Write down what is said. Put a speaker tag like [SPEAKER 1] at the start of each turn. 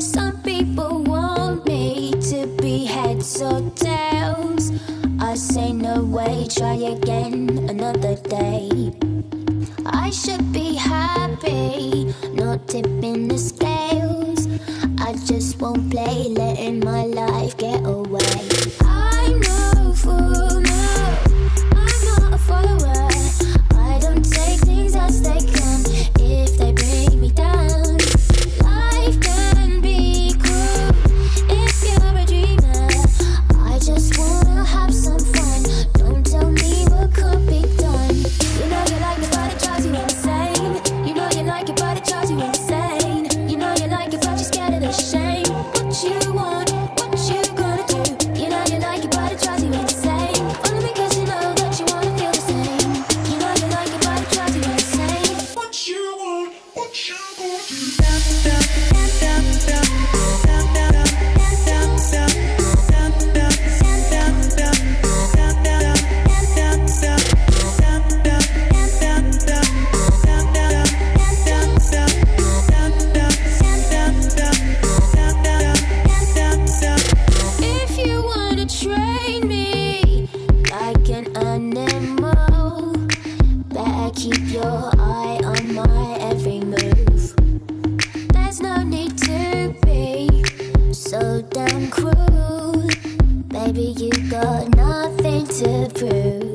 [SPEAKER 1] Some people want me to be heads or tails. I say no way, try again another day. I should be happy, not tipping the scale won't play, letting my life train me like an animal. Better keep your eye on my every move. There's no need to be so damn cruel. Baby, you got nothing to prove.